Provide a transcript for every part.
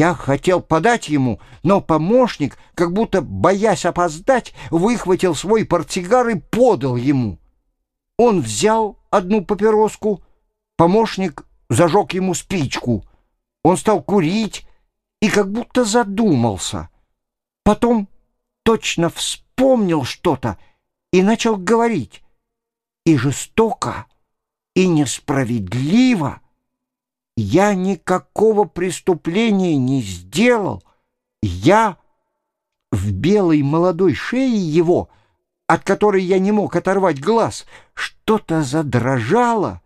Я хотел подать ему, но помощник, как будто боясь опоздать, выхватил свой портсигар и подал ему. Он взял одну папироску, помощник зажег ему спичку. Он стал курить и как будто задумался. Потом точно вспомнил что-то и начал говорить. И жестоко, и несправедливо. Я никакого преступления не сделал. Я в белой молодой шее его, от которой я не мог оторвать глаз, что-то задрожало,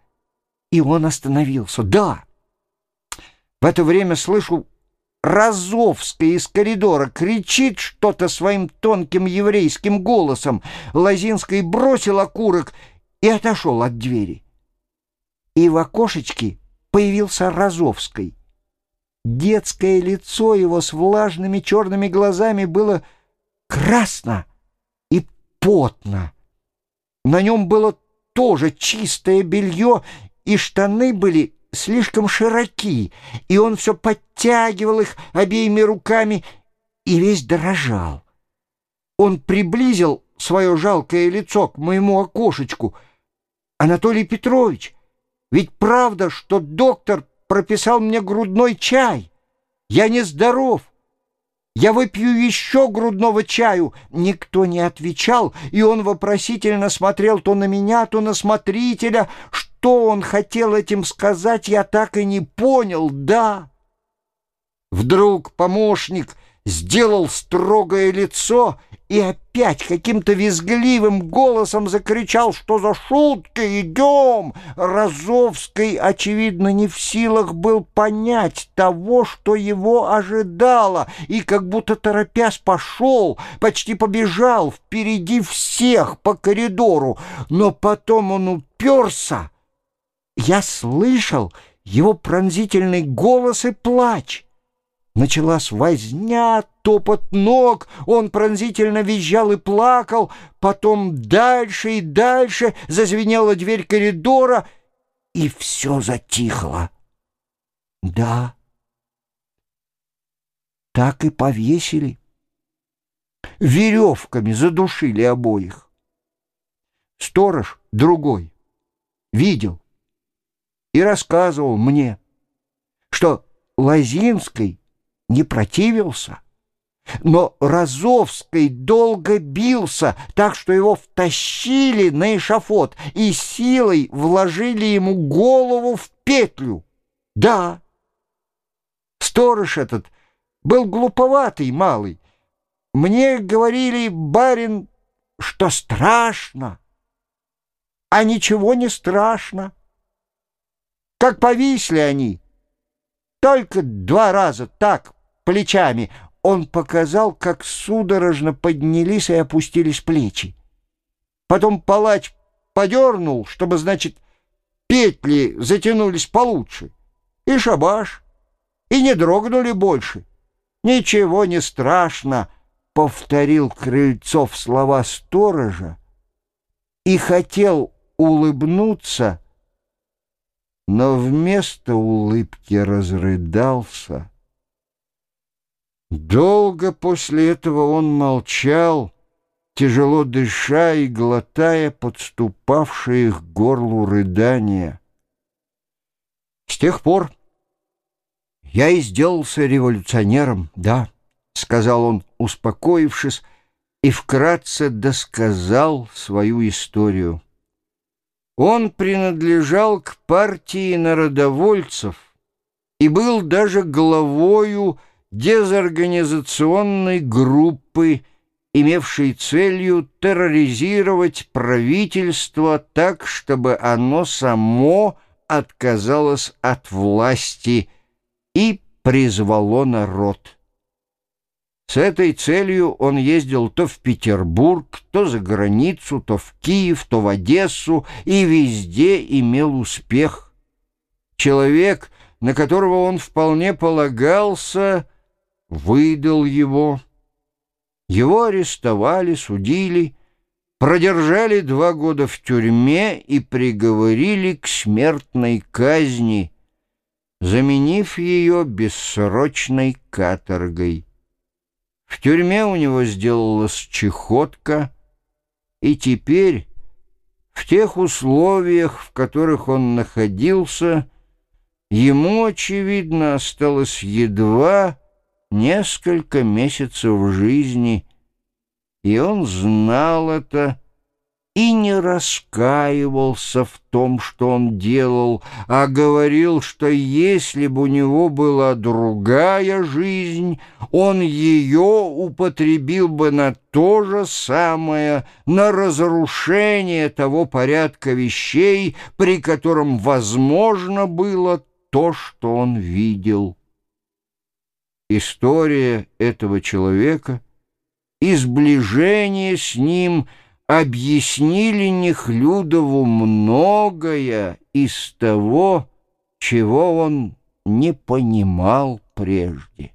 и он остановился. Да, в это время слышу Розовская из коридора кричит что-то своим тонким еврейским голосом. Лозинский бросил окурок и отошел от двери. И в окошечке появился Розовский. Детское лицо его с влажными черными глазами было красно и потно. На нем было тоже чистое белье, и штаны были слишком широки, и он все подтягивал их обеими руками и весь дрожал. Он приблизил свое жалкое лицо к моему окошечку. «Анатолий Петрович, ведь правда, что доктор прописал мне грудной чай? Я нездоров. Я выпью еще грудного чаю. Никто не отвечал, и он вопросительно смотрел то на меня, то на смотрителя. Что он хотел этим сказать, я так и не понял, да. Вдруг помощник сделал строгое лицо и опять каким-то визгливым голосом закричал, что за шутки идем. Розовский, очевидно, не в силах был понять того, что его ожидало, и как будто торопясь пошел, почти побежал впереди всех по коридору, но потом он уперся. Я слышал его пронзительный голос и плач. Началась возня, топот ног, он пронзительно визжал и плакал, потом дальше и дальше зазвенела дверь коридора, и все затихло. Да, так и повесили. Веревками задушили обоих. Сторож другой видел и рассказывал мне, что Лозинской не противился. Но Розовский долго бился, так что его втащили на эшафот и силой вложили ему голову в петлю. Да, сторож этот был глуповатый малый. Мне говорили, барин, что страшно, а ничего не страшно. Как повисли они, только два раза так плечами. Он показал, как судорожно поднялись и опустились плечи. Потом палач подернул, чтобы, значит, петли затянулись получше. И шабаш, и не дрогнули больше. Ничего не страшно, повторил Крыльцов слова сторожа и хотел улыбнуться, но вместо улыбки разрыдался. Долго после этого он молчал, тяжело дыша и глотая подступавшие к горлу рыдания. С тех пор я и сделался революционером, да, — сказал он, успокоившись, и вкратце досказал свою историю. Он принадлежал к партии народовольцев и был даже главою дезорганизационной группы, имевшей целью терроризировать правительство так, чтобы оно само отказалось от власти и призвало народ. С этой целью он ездил то в Петербург, то за границу, то в Киев, то в Одессу и везде имел успех. Человек, на которого он вполне полагался, выдал его. Его арестовали, судили, продержали два года в тюрьме и приговорили к смертной казни. заменив ее бессрочной каторгой. В тюрьме у него сделалась чехотка, и теперь в тех условиях, в которых он находился, ему, очевидно, осталось едва несколько месяцев жизни, и он знал это, и не раскаивался в том, что он делал, а говорил, что если бы у него была другая жизнь, он ее употребил бы на то же самое, на разрушение того порядка вещей, при котором возможно было то, что он видел. История этого человека и сближение с ним — объяснили Нехлюдову многое из того, чего он не понимал прежде.